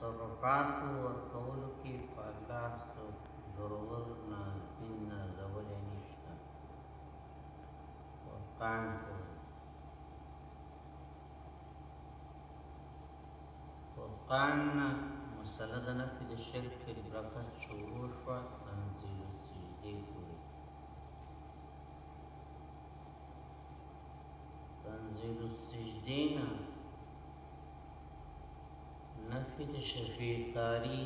تصرفاتو ورکولو کې په الله ستو ضرور نه دین نه زولې نشته وقان کو وقان مسله د نفي د شرک کې برکت شروع شو تنزیل سجدي کوي تنزيل السجدين نفي د شفيع تاری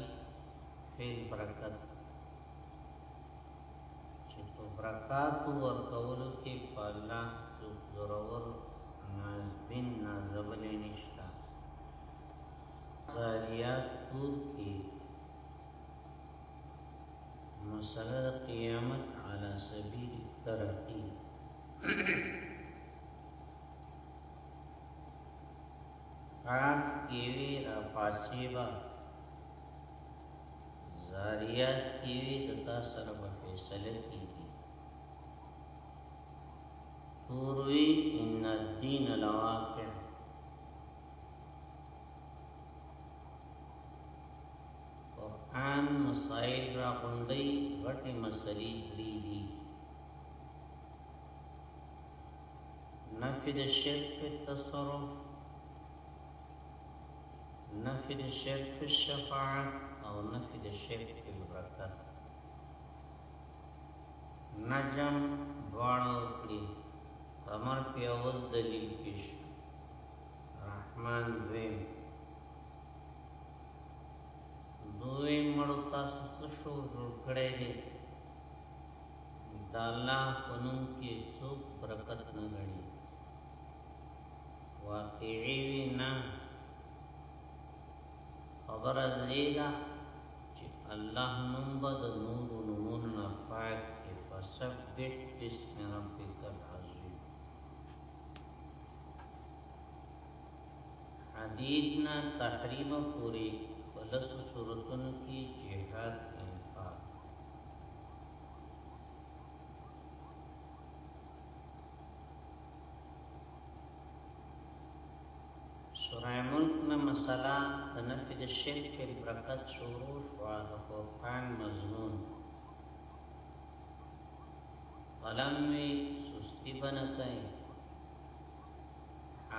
فعل برکت چې په برکات ورکول کې په الله څوک ضرور نازبین نازبل نشتا زاریات پور کی مسله قیامت علی سبیل ترقی پاک کیوی را پاسیبا زاریات کیوی دتا سر با فیصله کیوی توروی ان الدین لواقع قرآن مسائل را غنڈی غٹی مسئلی دری دی نفی د شرک په تصرف نفی د شرک په شفاعت او نفی د شرک په برکت نجم دواړه وکړي امر په اول دلیل پیش رحمان دویم دوی مړو تاسو څه شو جوړ کړی دی دا الله پنوم کې څوک برکت نه غړي واقعي وی نه خبر از دې دا چې الله نوم به د نور نومونو نه پاک کې فسبح بسم ربک العظیم حدید نه تحریم پوری ولس صورتونو کې جهاد سورای ملک نه مسله د نفي د شرک برکت شروع شو د قرآن مضمون قلم وی سستی بنه کوي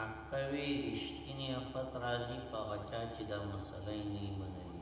عقوی رشتینی افت رازی پا غچا چی دا مسئلہ نی منوی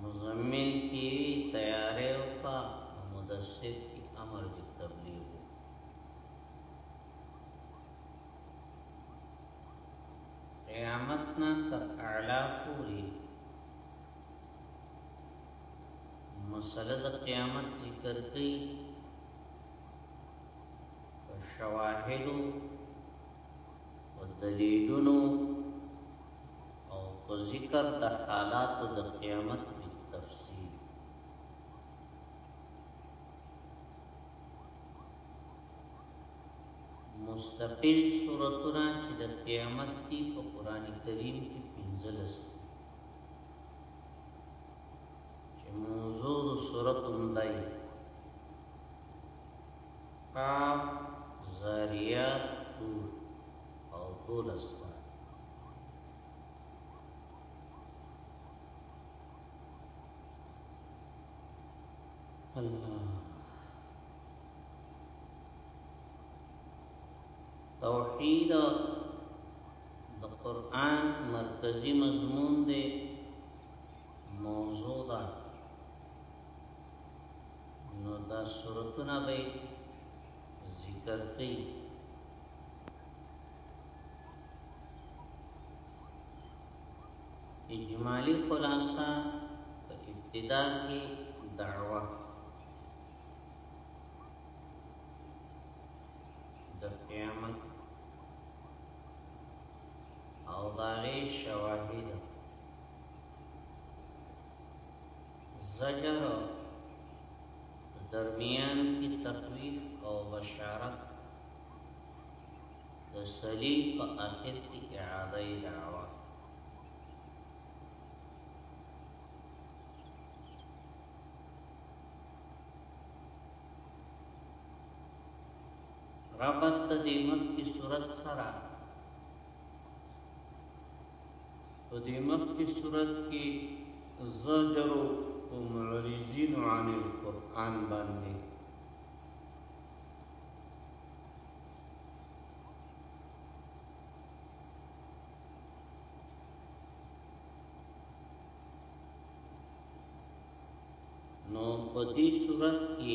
مزمل کی تیارې او کا مدثر کی امر به تبلیغ قیامت نا تر اعلا پوری مسله د قیامت ذکر کړي شواهدو په دلیلونو او په ذکر د حالاتو د قیامت په تفصیل مستقل سورتونه چې د قیامت دی په قران کریم کې پنځلس چې موضوع د سورتون دی قاف زاریا تور او تول اسمان الله توحید د قران مرکزی مضمون دی موضوع ده نو دا صورتونه به ذکر کوي اجمالی خلاصہ په ابتدا کې دعوه د قیامت او داري شواهد زجر درمیان کی تخویف او بشارت د صلیب په اخر کې اعاده دعوا ربط د دې مخ کی صورت سره په دې مخکې صورت کې زجر او معرضین عن القرآن باندې نو په دې صورت کې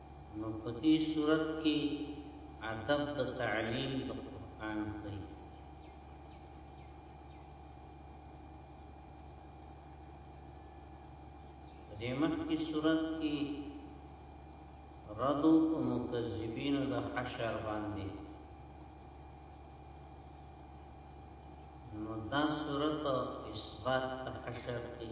نو په دې صورت کې ادب د تعلیم د قرآن دی په دې مخکې صورت کې ردو او مکذبینو د حشر باندې نو دا صورت اثبات حشر کې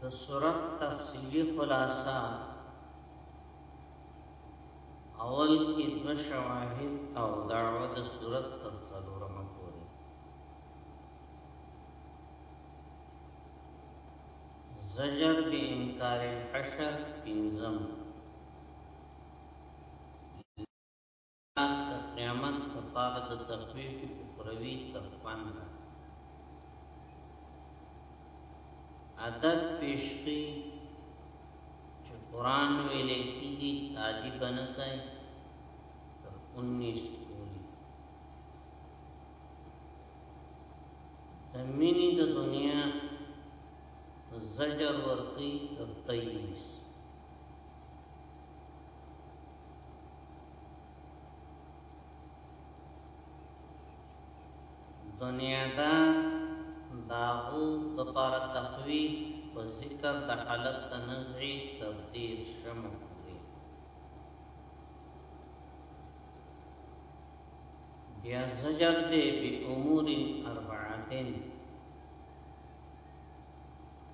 د صورت تفصیلی خلاصه اول کې دو شواهد او دعوه د صورت تر څلورمه پورې زجر به انکار الحشر پنځم الله د قیامت لپاره د تخفیف اخروی تخفن ده عدد پیش کی چې قران ویل کیږي تاجی بنته 19 کولی تمینی د دنیا زجر ورقی تر 23 دنیا دا داغو دپار تقوی و ذکر دا حالت دا نزعی تفدیر شمو کوئی بیا زجر دے بی امور اربعاتین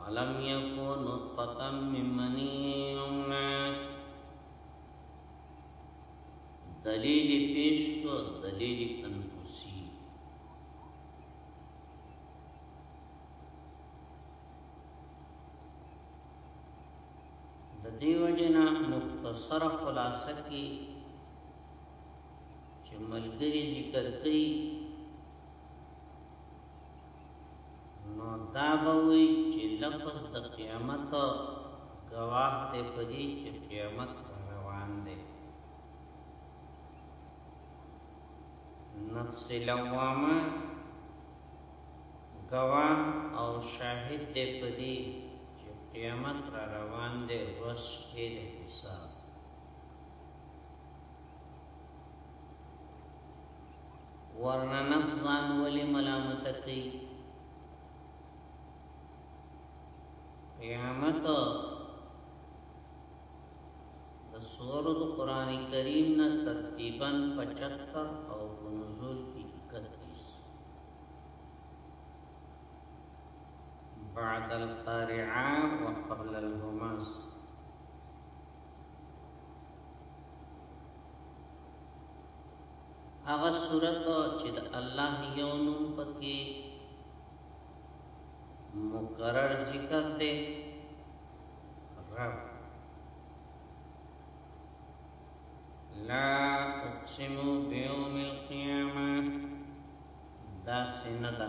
ولم يكن نطفة من مني يمنى دلیل پیش کو دلیل انفسی د دیو جنا مختصر خلاصه کی چې ملګری ذکر کوي نو دا به وی چې لفظ د قیامت گواه ته پدې چې قیامت روان دی نفس لوامه گواه او شاهد دې پدې چې قیامت را روان دی ورځ کې د حساب ورنه نفس ځان ولی ملامت کی قیامت د سورۃ قران کریم نه ترتیبا 75 او نزول 31 بعد القارعه وقبل الهماس هغه صورت چې د الله یو نوم پکې مقرر ذکر دی رب لا اقسم بیوم القیامه دا سنه ده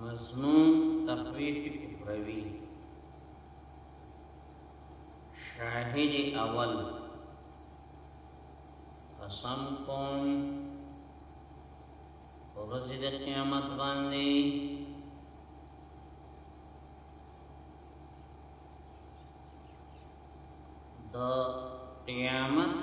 مزنون تخویف اخروی شاهد اول قسم کوم ورځ د قیامت باندې د قیامت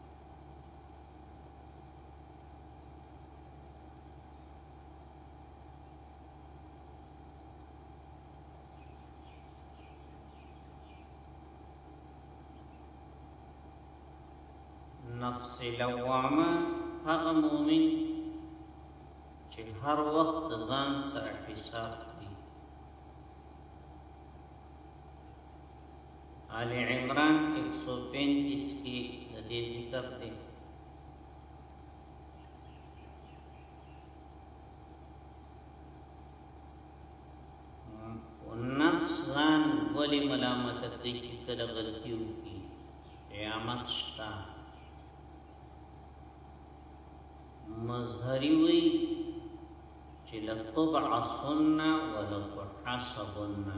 نفس لوامه هغه مؤمن چې هر وخت ځان سره حساب آل عمران 135 کې د دې ذکر دی نفس ځان ولی ملامت کوي چې کله غلطي وکړي قیامت شتا مظهری وی چې لقب عصنا ولقب عصبنا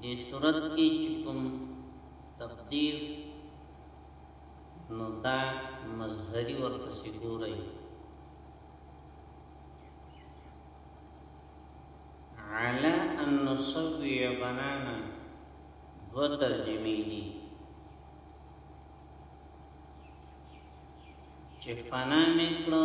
دې صورت کې چې کوم تقدیر نو دا مظهری ورپسې ګورئ على ان نسوي بنانا دو ترجمه دي چې فنا میکړو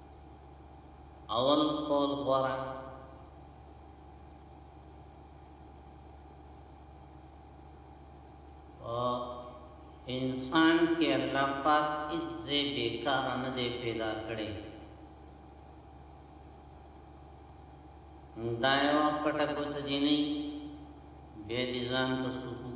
اول قول غورا انسان کې الله پاک اځه بیکار نه دی پیدا کړی دا یو پټه کوته دی نه به دي ځان ته سکو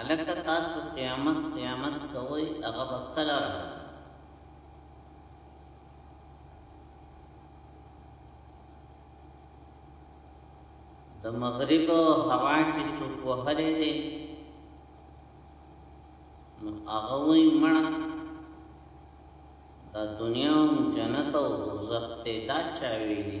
الکه تاسو قیامت قیامت کوي هغه به کله راځي د مغرب هوا چې څوک وهلې دي نو هغه وي مړه د دنیا جنت او دوزخ ته دا چا ویلي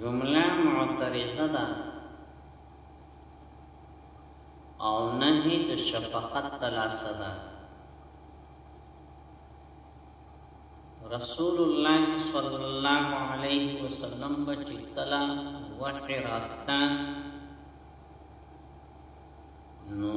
جمله معترضه ده او نهي د شفقت تلاسه ده رسول الله صلی الله علیه وسلم بچی کلا وحی راتا نو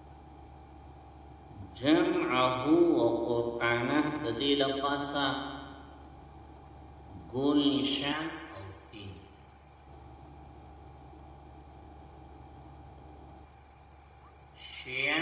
جمعه و قرآنه د دې لپاسه ګول نشان او تین شیعه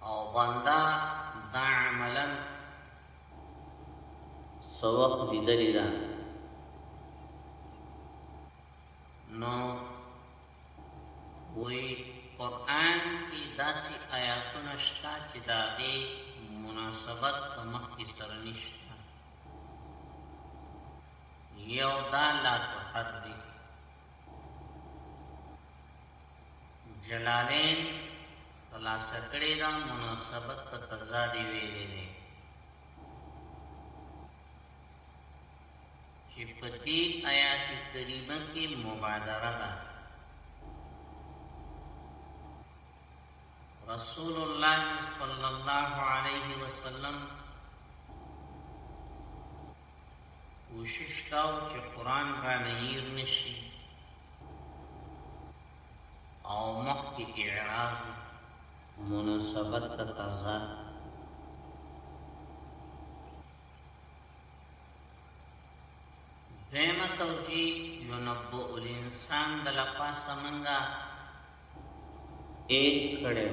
او بندا دا عملا سوق دي دلی دا نو وی قرآن کی داسی آیاتون شتا چی داغی مناسبت تمخ کی سرنشتا یو دا لا تحرک جلالین خلاصه کړی دا مناسبت په تضاد ویلې نه چې په دې آیات کریمه کې مبادره ده رسول الله صلی الله علیه وسلم کوشش کاو چې قران را نیر نشي او مخکې اعراب مناسبت ته تضاد دیمه توجی ینبو الانسان د لپاس منګه ایک کړو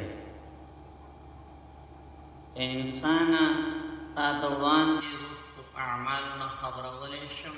انسان تا دوان دی رستو اعمال نه خبرولې شم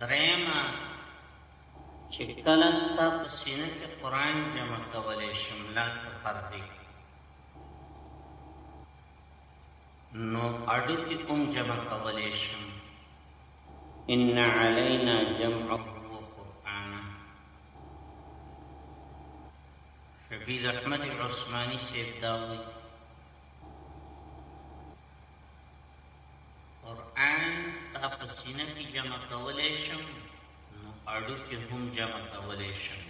درېما چې کله ستا په سینه کې قران جمع کولې شمله په فرضي نو اډو کې کوم جمع کولې شم ان علینا جمعه عبید احمد عثماني صاحب دا وایي قرآن ستا په سینه کې جمع کولی شم نو اړو کې هم جمع کولی شم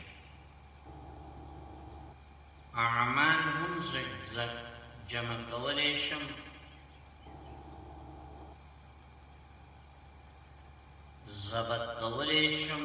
اعمال هم زګ زګ جمع کولی شم زبط کولی شم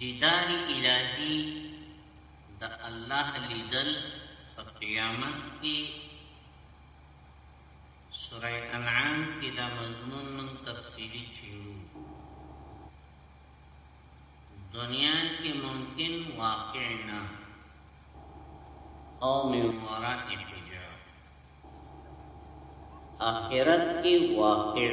دیدار الهی د الله لیدل په قیامت کې سوره انعام کې دا مضمون من تفصیلی چیو دنیا کې ممکن واقع نه او من وراء حجاب آخرت کې واقع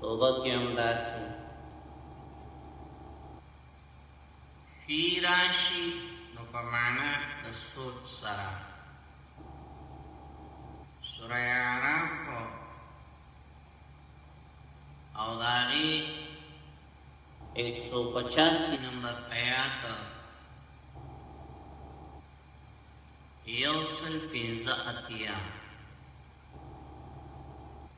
توبه کې هم داسې فی راشي نو په معنا د سوچ سره سوره اعراف او داغي 185 نمبر آیات یوصل پینزا اتیا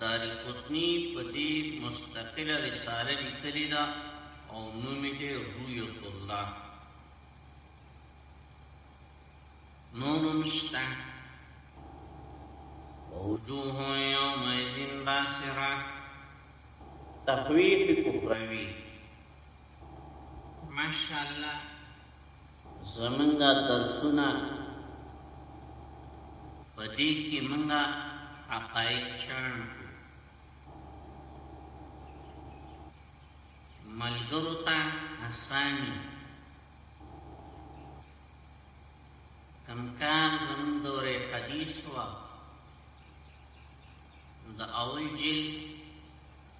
داری قطنی په دې مستقله رساله لیکلی دا او نوم یې رویت الله نورم شته وجوه یوم ایذین باسرا تخویف کفروی ماشاءالله زمونږه درسونه په دې کې مونږه عقاید چاڼ ملګرو ته اساني کمکار زمون دوره حدیث وا د اول جلد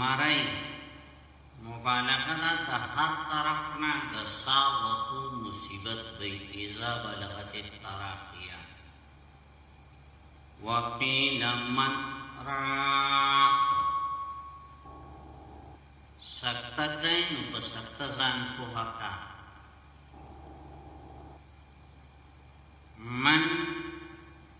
مړی مبالغه ده د هر طرف نه د سا وتو مصیبت دی اذا بلغت التراقیه وقیل من راق سکته دی نو په سکته ځان پوهه کا من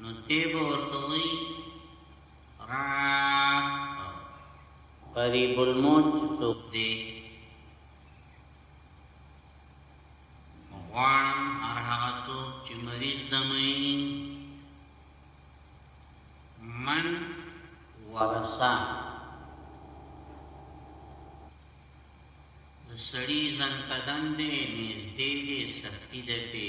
نو دیب ورتوی را قریب الموت چسوک دی غوانم هر هغه څوک چې مریض دمای من ورسا د سړی ځان قدم دی نږدې دی سختی ده پی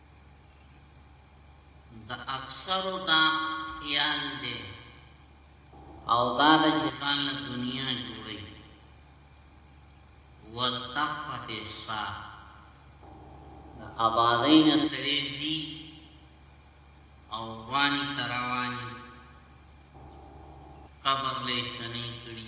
د اکثرو دا خیال دی او دا د جهان له دنیا جوړي ولتفت السا د آبادۍ نه سړي زی او وانی تروانی قبر لې سنې کړی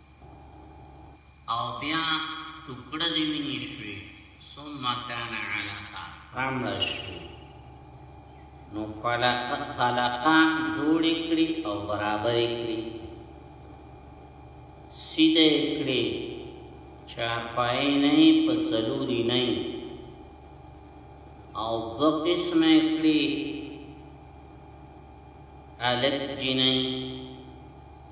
او بیا ټکړه دی ویني شوی ثم کان علقا رامړ شو نو خلق خلقا جوړ کړي او برابر کړي سیده کړي چا پای نه په ضروري نه او دو قسم کړي الک جنای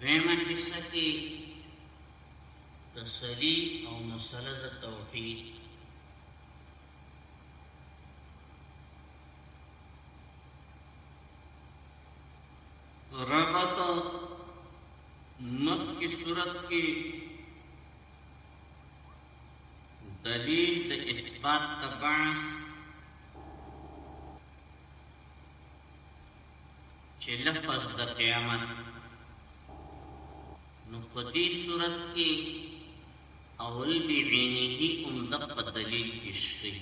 دویمه حصہ کې تسلی او مسله د توحید ربط مخ کی صورت کې دلیل د اثبات تبعث چې لفظ د قیامت نو په دې صورت کې اول بعینه هم د په دلیل اشری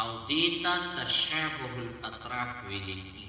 او دیتا تشابه الاطراف ویل کی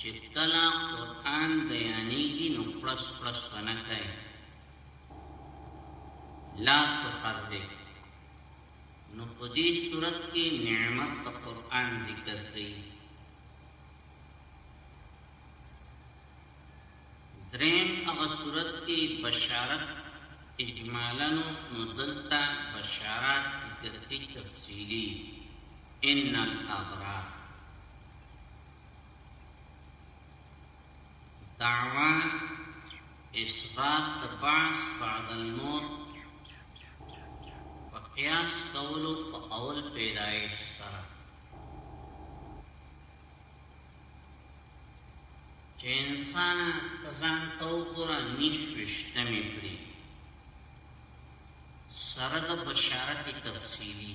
چې کله قران بیانېږي نو پرس پرس ونه کوي لا تقربه نو په دې صورت کې نعمت په قران ذکر کړي دریم هغه صورت کې بشارت اجمالا نو دلته بشارات ذکر کی تفصیلی ان الابرار دعوان اثبات بعث بعد الموت وقیاس قولو په اول پیدایش سره چې انسان ځان ته وګوره نشوشته مې کړی سره د بشارت تفصیلی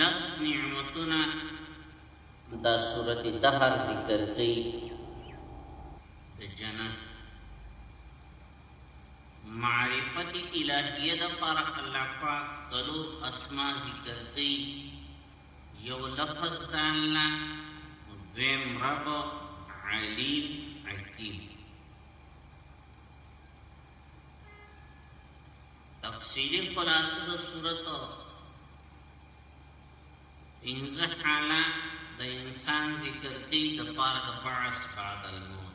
لس نعمتنا دا صورت دهر ذکر کئی دا جنت معرفت الهیه د پاره الله پاک څلور اسماء ذکر کړي یو لفظ د الله دویم رب علیم حکیم تفصیلی خلاصه د صورت انزه حالا د انسان ذکر کړي د پاره د بعث بعد الموت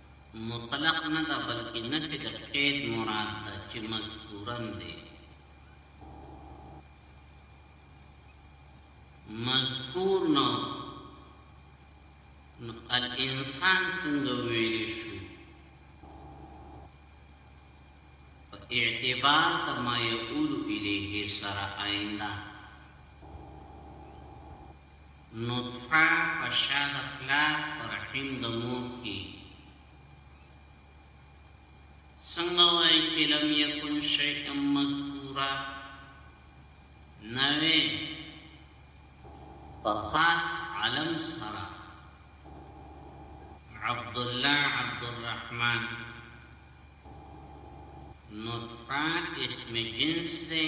مطلق نه ده بلکې نفي د قید مراد ده چې مذکورن دی مذکور نو نو الانسان څنګه ویل شو په اعتبار د ما یقول الیه سره آینده نطفه په شا د پلار په رحم د مور کې څنګه وایي چې لم یکن شیئا مذکورا نوې په خاص علم سره عبد الله عبد الرحمن نطفه اسم جنس دی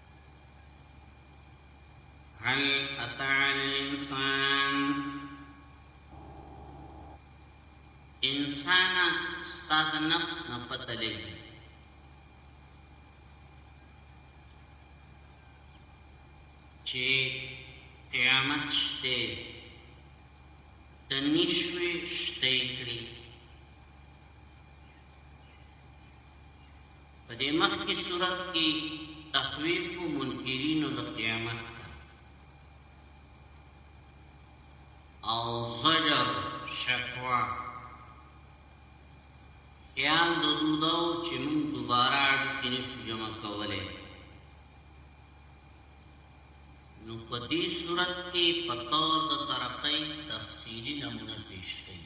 هل اتع الانسان انسان استاد نفس نه پته لګي چې قیامت شته د نشوي شته کړی په دې مخ کې صورت کې تخویف او منکرین د قیامت او زجر شکوا خیال د دودو چې موږ دوباره اړیکې نشو جمع کولای نو په دې صورت کې په تور د ترقۍ تفصیلی نمونه پیش کړي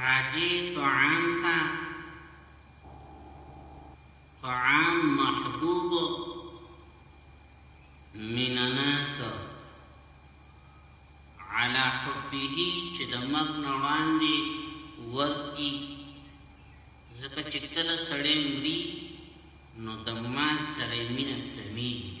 راجی طعام تا طعام محبوب مننات علا حبه چې د مغ نوان دی ورکی زکه چې کله سړی مري نو د مان سره مینه کمیږي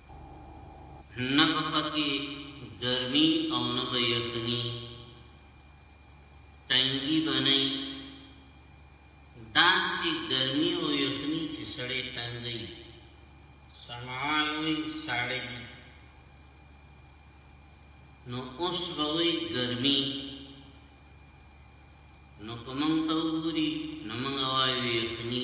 نه به پکې ګرمي او نه به یخني تنګي بنئ داسې ګرمي او یخني چې سړی تنګي سمعال وي ساړی نو اوس به وي ګرمي نو کومن ته وګوري نو موږ وایو یخني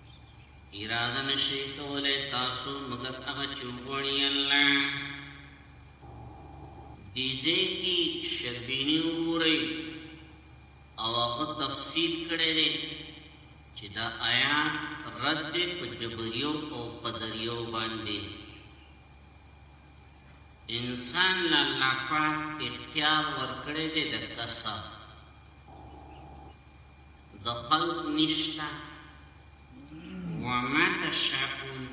اراده نشي کولای تاسو مگر هغه چوغړی الله دې دې کې شربینی وګورئ او هغه تفصیل کړی دی چې دا آیات رد دی په جبریو او قدریو باندې انسان له الله پاک اختیار ورکړی دی د کسب د قلب نشته وما تشاءون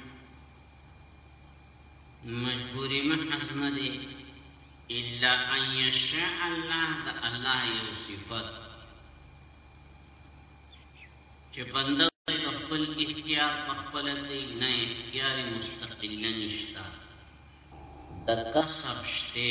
مجبوری محض نه دی الا ان یشاء الله د الله یو صفت چې بنده په خپل اختیار په خپل دی نه اختیار مستقل نشته د کسب شته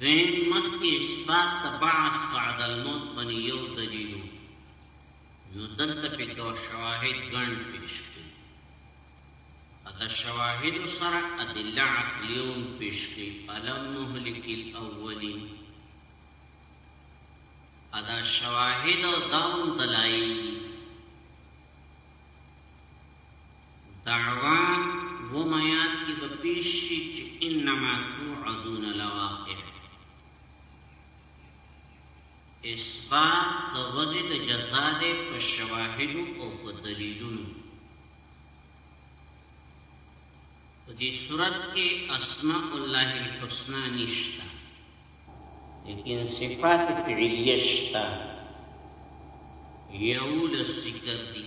دویم مخکې اثبات ته بعث بعد الموت باندې یو دلیل نو دلته په دو شواهد ګڼ پیش کړي دا شواهد سره ادله عقلیه پیش کړي الم مهلک الاولین ادا شواهد او داون دلایل دعوه وم آیات کی به پیش شی چه انما توعدون لواقع اثبات د ورځې د جزا ده په شواهد او په دلیلونو په دې صورت کې اسماء الله الحسنا نشتا لیکن صفات فعلیه شتا یو لسکر دی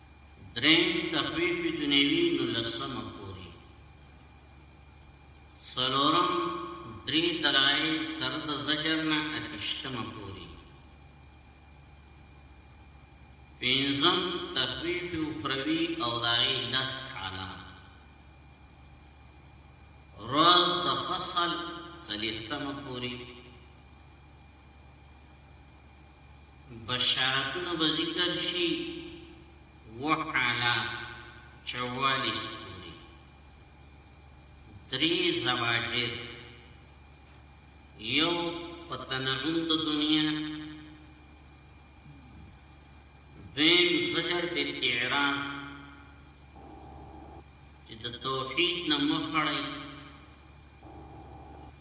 دریم تخویف دنیوی نو لسم پوری سلورم دری درائی سرد زجرنا اتشتم پوری پینزم تخویف اخروی او دائی لس حالات روز د فصل سلیختم پوری بشارتونه به ذکر شي وعلا چوالیس پوری دری زواجر یو پتنعون د دنیا دیم زجر بالاعراض چې د توحید نه مخړی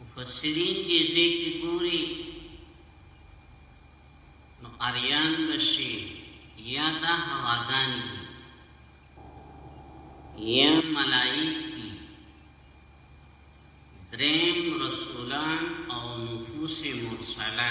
مفسرین دې دې کې ګوري نو اریان بشي یا دا هواګان دي یا ملائک دي دریم رسولان او نفوس مرسله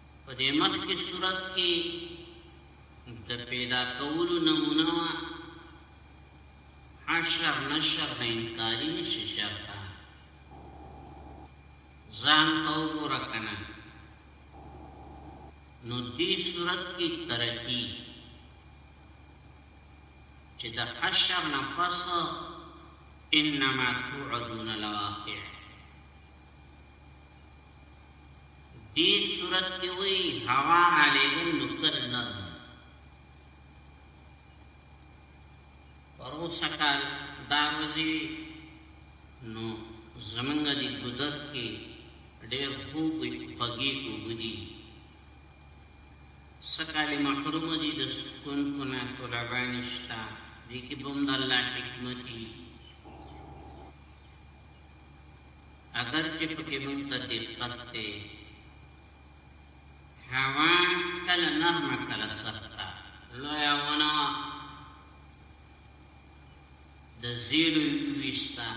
په دې مخ کې صورت کې د پیدا کولو نمونه وا حشر نشر نه انکاری نشي شرطا ځان او ګور کنه نو دې صورت کې ترقی چې د حشر نه پس انما توعدون لواقع دې صورت کې وی هوا را لېږل نو کل نظم پروسه کال دا ورځې نو زمونږ دې ګذر کې ډېر خوب وي خوږې وګدي سکال محروم دي د سکون کونه طلبه نشتا دې کې بم د الله حکمتي اګر چې پکې موږ ته دقت دی هوا کله نرمه کله سخته لویا ونه د زیلو ویستا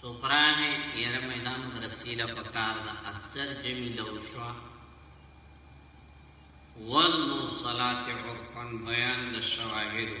سوپرانه یره میدان درسیله پکار دا اکثر جمی دو شوا والنو صلاة عرفان بیان د شواهدو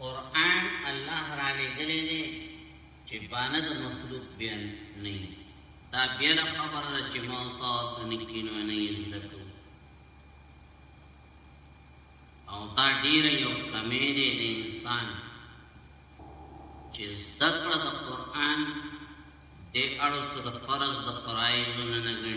قرآن الله را لګلې دې چې باندې د مخلوق بیان نه دا بیل خبره ده چې ما تاسو نه کینو نه زدکو او دا ډیر یو کمې دې د انسان چې زدکړه د قرآن دې اړو څه د فرض د فرایض نه نه غني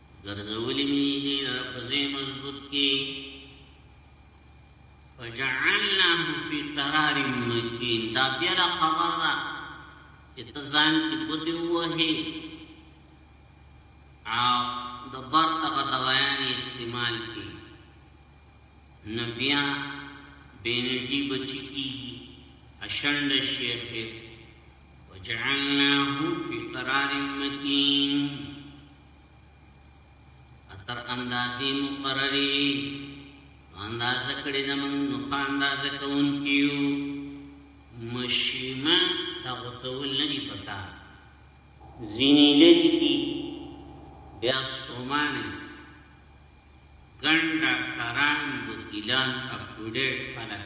ګرځولې می دې را فزې مضبوط کې فجعلناه فی قرار مکین دا بیا دا خبر دا چې ته ځان کې ګوتې ووهې او د بر هغه دوایانې استعمال کې نو بیا بینټي بچی کیږي اشند شیخ وجعلناه فی قرار مکین تر اندازې مقرري اندازه کړی د موږ نو په اندازه کوون کیو مشیمه دا غوڅول نه دی پکا ځینې لري کی بیا ستومانه ګڼ ډاکټران وکیلان اپ ټو ډیټ خلک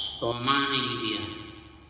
ستومانه بیا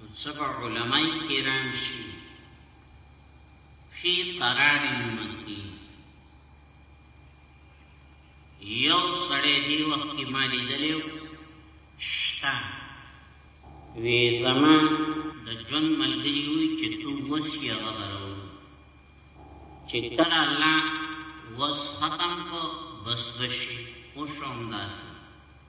نو سبع علماء کرام شي فی قرار مکی یو سړی دی وخت کې ما لیدلیو شتا وی زما د جون ملګری وی چې تو وسیه غبرو چې کله الله وس ختم کو بس بشي او شوم داسې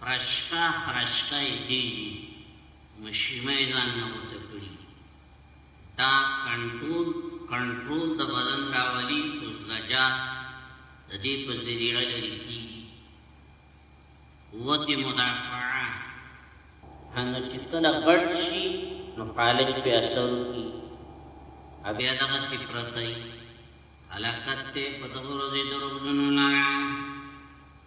خرشکا خرشکا یې دی مشیمه یې ځان نه غوسه کړي دا کنټرول کنټرول د بدن راولي او زجا د دې په ذریعه لري کیږي قوت مدافعه څنګه چې کله غټ شي نو پالش په اثر کی بیا دغه صفرتای علاقت ته په دغه ورځې دروغجنو لاره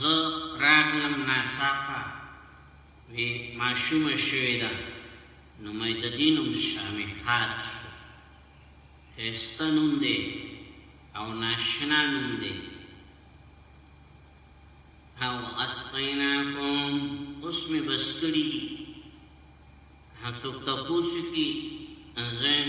زه راغلم ناڅاپه مې ماشومه شوې ده نو مې د دې نوم شامحات شو ښایسته نوم دی او ناشنا نوم دی او اسقیناکم اوس مې بس کړي دي هڅوک تپوسو کی انزین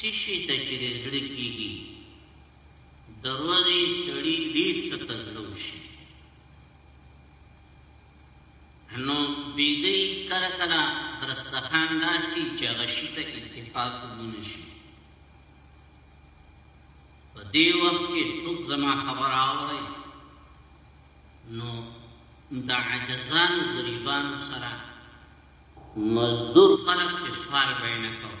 سشی ته چې د زړه کیږي دروازې سړی ډیر څه ته زړه وشي نو بیدی کله کله درستخان داسي چې غشي ته اتفاق ونه شي په دې وخت کې څوک زما خبر آوري نو د عجزان غریبان سره مزدور خلق چې سوال بینه کوي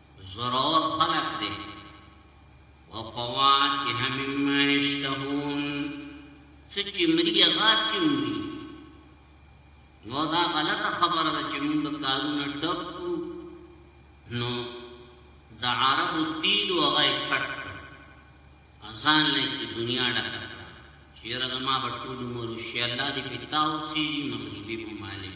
زرور خلق دی وفواکه مما اشتهون سچی مری غاسی مری نو دا غلطه خبره ده چې موږ کارونه ډکو نو د عرب تیل او غي پټ ازان لې چې دنیا ډکه چیرې زما په ټول عمر شي الله دې پتاو سي مغربي ممالک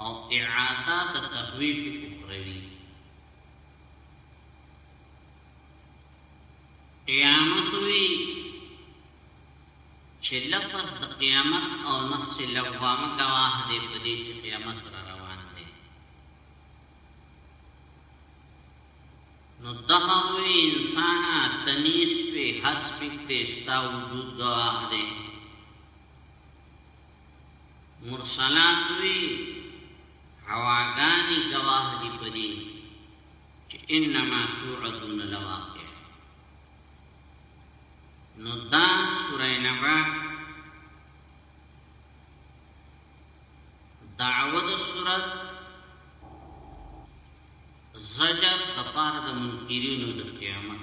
او اعاده د تخویف اخروی قیامت وی چې لفظ د قیامت او نفس لوامه گواه دی په دې چې قیامت را روان دی نو دغه وی انسان تنیس په حسب ته ستا وجود گواه دی مرسلات وی هواګانی گواه دی پدی چه انما توعدون لواقع نو دا سوره نبا دعوه د صورت زجر د پاره د منکرینو د قیامت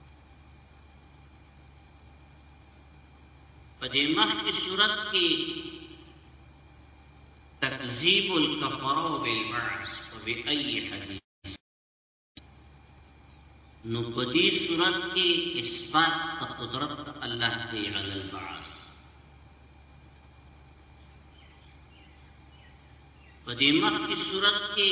په دې مخکې صورت کې تکذیب الکفره بالبعث وبأي حدیث نو په دې صورت کې اثبات د قدرت الله دی علی البعث په دې مخکې صورت کې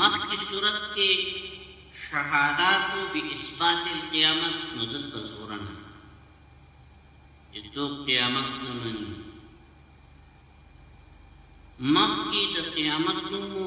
مخکې صورت کې شهاداتو بی اثبات القیامت نو دلته زورنه چې څوک قیامت نه مني مخکې د قیامت نومو